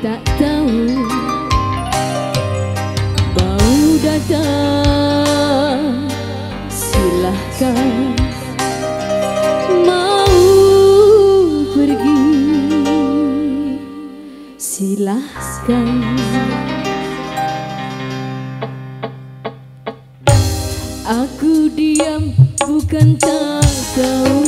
tak tahu. Mau datang silahkan. Mau pergi silahkan. Aku diam bukan tak tahu.